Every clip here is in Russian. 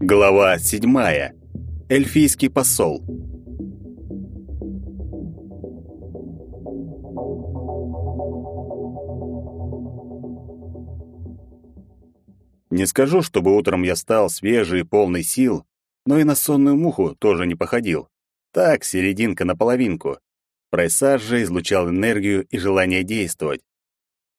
Глава седьмая. Эльфийский посол. Не скажу, чтобы утром я стал свежий и полный сил, но и на сонную муху тоже не походил. Так, серединка на половинку. Прайсаж же излучал энергию и желание действовать.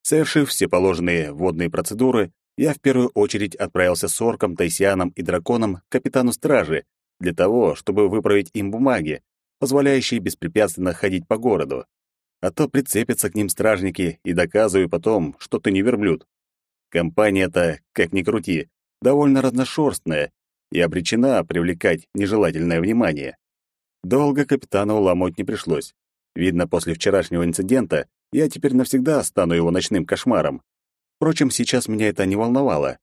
Совершив все положенные водные процедуры, я в первую очередь отправился с орком, тайсианом и драконом к капитану стражи для того, чтобы выправить им бумаги, позволяющие беспрепятственно ходить по городу. А то прицепятся к ним стражники и доказывают потом, что ты не верблюд. Компания-то, как ни крути, довольно разношерстная и обречена привлекать нежелательное внимание. Долго капитана уламывать не пришлось. Видно, после вчерашнего инцидента я теперь навсегда стану его ночным кошмаром. Впрочем, сейчас меня это не волновало.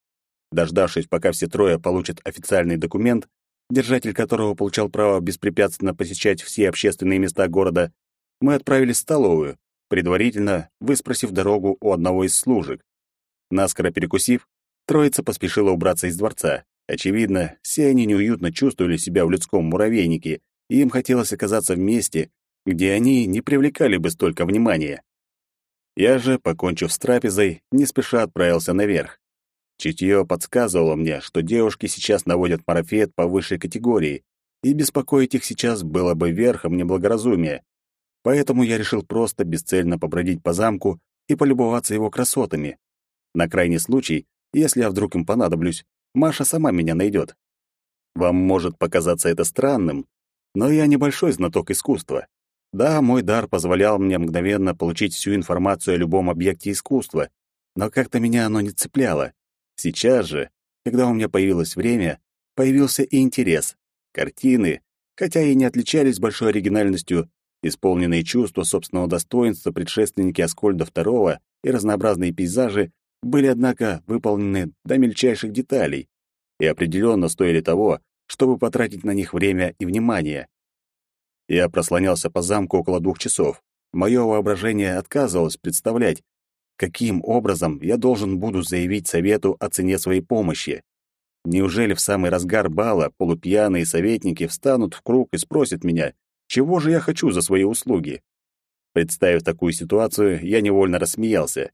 Дождавшись, пока все трое получат официальный документ, держатель которого получал право беспрепятственно посещать все общественные места города, мы отправились в столовую, предварительно выспросив дорогу у одного из служек. Наскоро перекусив, троица поспешила убраться из дворца. Очевидно, все они неуютно чувствовали себя в людском муравейнике, и им хотелось оказаться в месте, где они не привлекали бы столько внимания. Я же, покончив с трапезой, не спеша отправился наверх. Чутье подсказывало мне, что девушки сейчас наводят марафет по высшей категории, и беспокоить их сейчас было бы верхом неблагоразумия. Поэтому я решил просто бесцельно побродить по замку и полюбоваться его красотами. На крайний случай, если я вдруг им понадоблюсь, Маша сама меня найдет. Вам может показаться это странным, но я небольшой знаток искусства. Да, мой дар позволял мне мгновенно получить всю информацию о любом объекте искусства, но как-то меня оно не цепляло. Сейчас же, когда у меня появилось время, появился и интерес. Картины, хотя и не отличались большой оригинальностью, исполненные чувства собственного достоинства предшественники Аскольда II и разнообразные пейзажи были, однако, выполнены до мельчайших деталей и определенно стоили того, чтобы потратить на них время и внимание. Я прослонялся по замку около двух часов. Мое воображение отказывалось представлять, каким образом я должен буду заявить совету о цене своей помощи. Неужели в самый разгар бала полупьяные советники встанут в круг и спросят меня, чего же я хочу за свои услуги? Представив такую ситуацию, я невольно рассмеялся.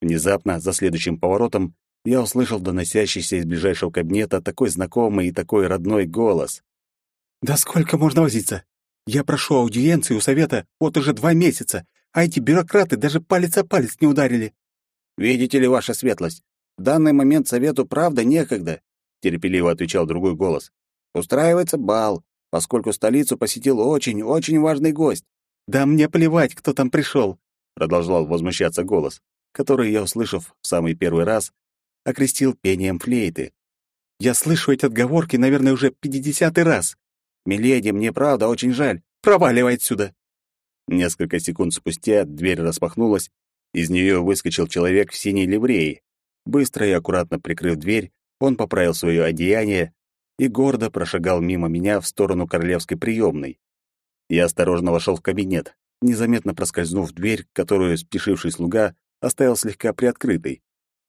Внезапно, за следующим поворотом, я услышал доносящийся из ближайшего кабинета такой знакомый и такой родной голос. «Да сколько можно возиться? Я прошу аудиенции у совета вот уже два месяца, а эти бюрократы даже палец о палец не ударили. Видите ли, ваша светлость, в данный момент совету правда некогда, терпеливо отвечал другой голос. Устраивается бал, поскольку столицу посетил очень-очень важный гость. Да мне плевать, кто там пришел, продолжал возмущаться голос, который я, услышав в самый первый раз, окрестил пением флейты. Я слышу эти отговорки, наверное, уже пятидесятый раз. «Миледи, мне правда очень жаль. Проваливай отсюда!» Несколько секунд спустя дверь распахнулась, из нее выскочил человек в синей ливреи. Быстро и аккуратно прикрыв дверь, он поправил свое одеяние и гордо прошагал мимо меня в сторону королевской приемной. Я осторожно вошел в кабинет, незаметно проскользнув в дверь, которую спешивший слуга оставил слегка приоткрытой.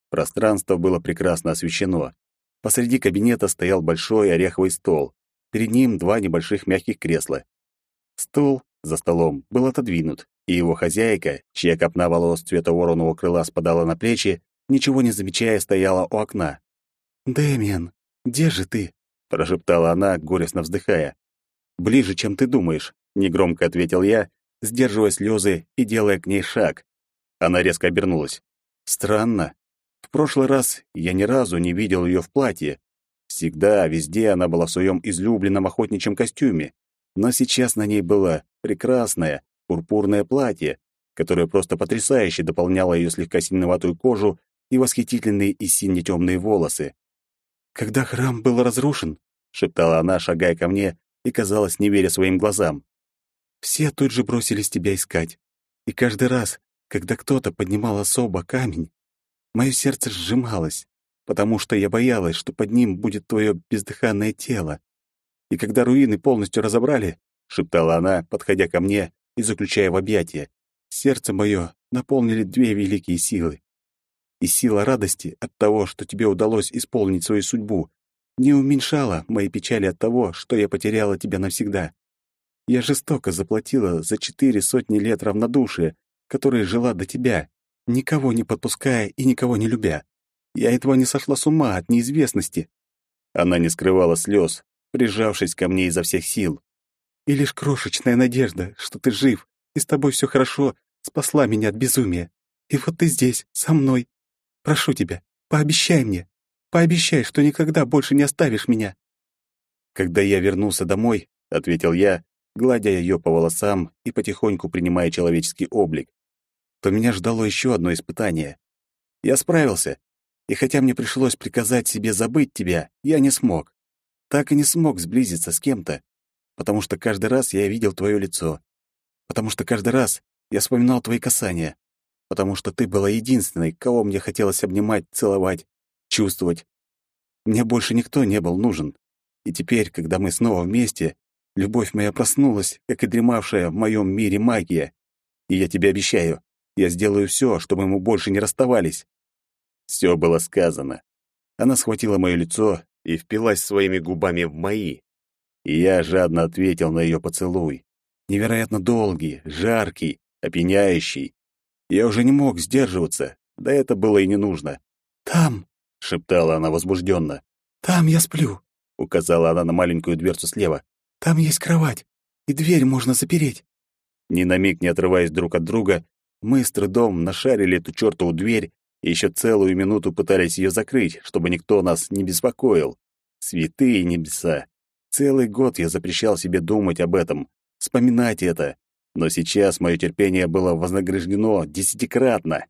Пространство было прекрасно освещено. Посреди кабинета стоял большой ореховый стол. Перед ним два небольших мягких кресла. Стул за столом был отодвинут, и его хозяйка, чья копна волос цвета вороного крыла спадала на плечи, ничего не замечая, стояла у окна. «Дэмиан, где же ты?» — прошептала она, горестно вздыхая. «Ближе, чем ты думаешь», — негромко ответил я, сдерживая слезы и делая к ней шаг. Она резко обернулась. «Странно. В прошлый раз я ни разу не видел ее в платье, Всегда, везде она была в своем излюбленном охотничьем костюме, но сейчас на ней было прекрасное пурпурное платье, которое просто потрясающе дополняло ее слегка синеватую кожу и восхитительные и сине-темные волосы. «Когда храм был разрушен», — шептала она, шагая ко мне, и, казалось, не веря своим глазам, «все тут же бросились тебя искать. И каждый раз, когда кто-то поднимал особо камень, мое сердце сжималось потому что я боялась, что под ним будет твое бездыханное тело. И когда руины полностью разобрали, — шептала она, подходя ко мне и заключая в объятия. Сердце мое наполнили две великие силы. И сила радости от того, что тебе удалось исполнить свою судьбу, не уменьшала мои печали от того, что я потеряла тебя навсегда. Я жестоко заплатила за четыре сотни лет равнодушия, которые жила до тебя, никого не подпуская и никого не любя. Я едва не сошла с ума от неизвестности. Она не скрывала слез, прижавшись ко мне изо всех сил. И лишь крошечная надежда, что ты жив и с тобой все хорошо, спасла меня от безумия. И вот ты здесь, со мной. Прошу тебя, пообещай мне, пообещай, что никогда больше не оставишь меня. Когда я вернулся домой, ответил я, гладя ее по волосам и потихоньку принимая человеческий облик, то меня ждало еще одно испытание. Я справился, и хотя мне пришлось приказать себе забыть тебя, я не смог. Так и не смог сблизиться с кем-то, потому что каждый раз я видел твое лицо, потому что каждый раз я вспоминал твои касания, потому что ты была единственной, кого мне хотелось обнимать, целовать, чувствовать. Мне больше никто не был нужен. И теперь, когда мы снова вместе, любовь моя проснулась, как и дремавшая в моем мире магия. И я тебе обещаю, я сделаю все, чтобы мы больше не расставались. Все было сказано. Она схватила мое лицо и впилась своими губами в мои. И я жадно ответил на ее поцелуй. Невероятно долгий, жаркий, опьяняющий. Я уже не мог сдерживаться, да это было и не нужно. «Там!» — шептала она возбужденно. «Там я сплю», — указала она на маленькую дверцу слева. «Там есть кровать, и дверь можно запереть». Ни на миг не отрываясь друг от друга, мы с трудом нашарили эту чертову дверь и еще целую минуту пытались ее закрыть, чтобы никто нас не беспокоил. Святые небеса! Целый год я запрещал себе думать об этом, вспоминать это. Но сейчас мое терпение было вознаграждено десятикратно.